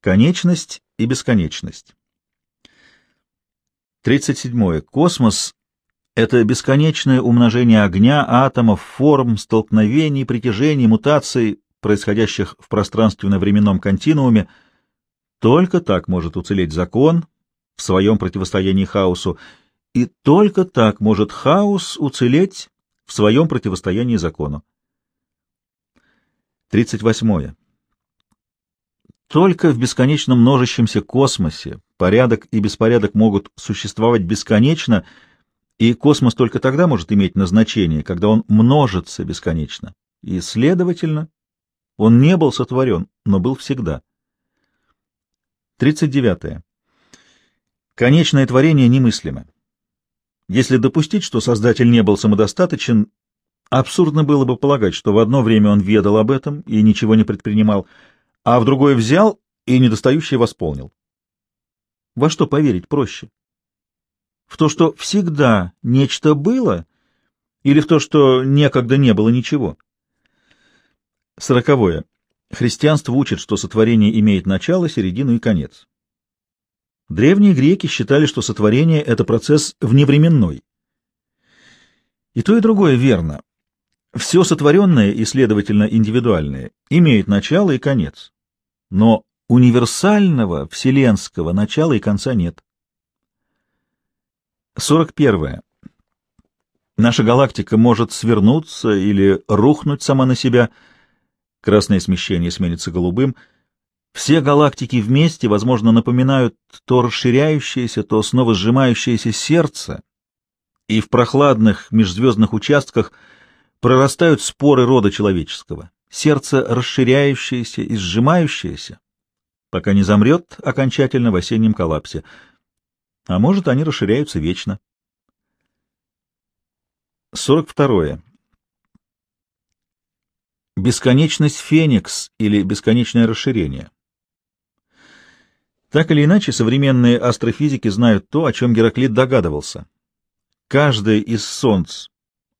Конечность и бесконечность. 37. Космос — это бесконечное умножение огня, атомов, форм, столкновений, притяжений, мутаций, происходящих в пространственно-временном континууме. Только так может уцелеть закон в своем противостоянии хаосу, и только так может хаос уцелеть в своем противостоянии закону. 38. Только в бесконечно множащемся космосе порядок и беспорядок могут существовать бесконечно, и космос только тогда может иметь назначение, когда он множится бесконечно. И, следовательно, он не был сотворен, но был всегда. 39. Конечное творение немыслимо. Если допустить, что Создатель не был самодостаточен, абсурдно было бы полагать, что в одно время он ведал об этом и ничего не предпринимал, а в другое взял и недостающее восполнил. Во что поверить проще? В то, что всегда нечто было, или в то, что некогда не было ничего? Сороковое. Христианство учит, что сотворение имеет начало, середину и конец. Древние греки считали, что сотворение — это процесс вневременной. И то, и другое верно. Все сотворенное и, следовательно, индивидуальное имеет начало и конец. Но универсального вселенского начала и конца нет. 41. Наша галактика может свернуться или рухнуть сама на себя. Красное смещение сменится голубым — все галактики вместе, возможно, напоминают то расширяющееся, то снова сжимающееся сердце, и в прохладных межзвездных участках прорастают споры рода человеческого, сердце расширяющееся и сжимающееся, пока не замрет окончательно в осеннем коллапсе. А может, они расширяются вечно. 42. Бесконечность Феникс или бесконечное расширение. Так или иначе, современные астрофизики знают то, о чем Гераклит догадывался. Каждое из солнц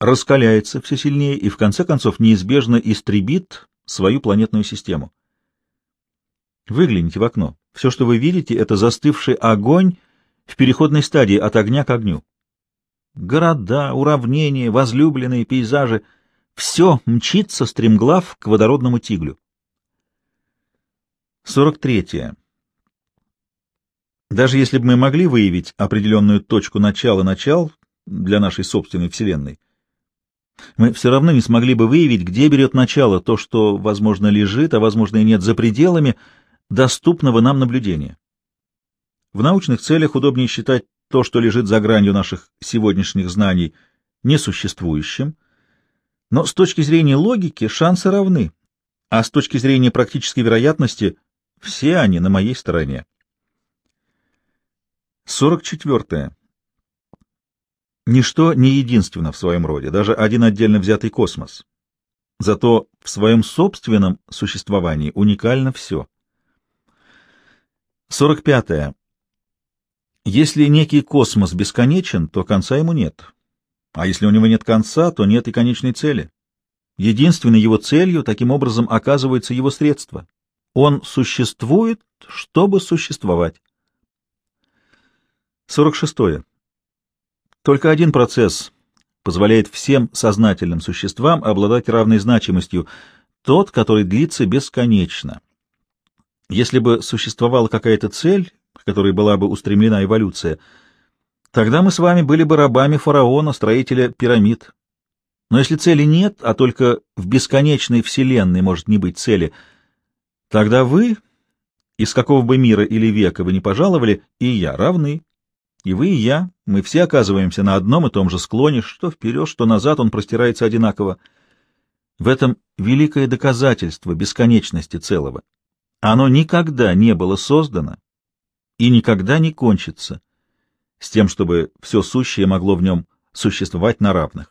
раскаляется все сильнее и в конце концов неизбежно истребит свою планетную систему. Выгляните в окно. Все, что вы видите, это застывший огонь в переходной стадии от огня к огню. Города, уравнения, возлюбленные пейзажи — все мчится стремглав к водородному тиглю. 43. Даже если бы мы могли выявить определенную точку начала-начал для нашей собственной Вселенной, мы все равно не смогли бы выявить, где берет начало то, что, возможно, лежит, а, возможно, и нет за пределами доступного нам наблюдения. В научных целях удобнее считать то, что лежит за гранью наших сегодняшних знаний, несуществующим, но с точки зрения логики шансы равны, а с точки зрения практической вероятности все они на моей стороне. 44. Ничто не единственно в своем роде, даже один отдельно взятый космос. Зато в своем собственном существовании уникально все. 45. Если некий космос бесконечен, то конца ему нет. А если у него нет конца, то нет и конечной цели. Единственной его целью, таким образом, оказывается его средство. Он существует, чтобы существовать. 46. Только один процесс позволяет всем сознательным существам обладать равной значимостью, тот, который длится бесконечно. Если бы существовала какая-то цель, к которой была бы устремлена эволюция, тогда мы с вами были бы рабами фараона, строителя пирамид. Но если цели нет, а только в бесконечной вселенной может не быть цели, тогда вы, из какого бы мира или века вы ни пожаловали, и я равны. И вы, и я, мы все оказываемся на одном и том же склоне, что вперед, что назад он простирается одинаково. В этом великое доказательство бесконечности целого. Оно никогда не было создано и никогда не кончится, с тем, чтобы все сущее могло в нем существовать на равных.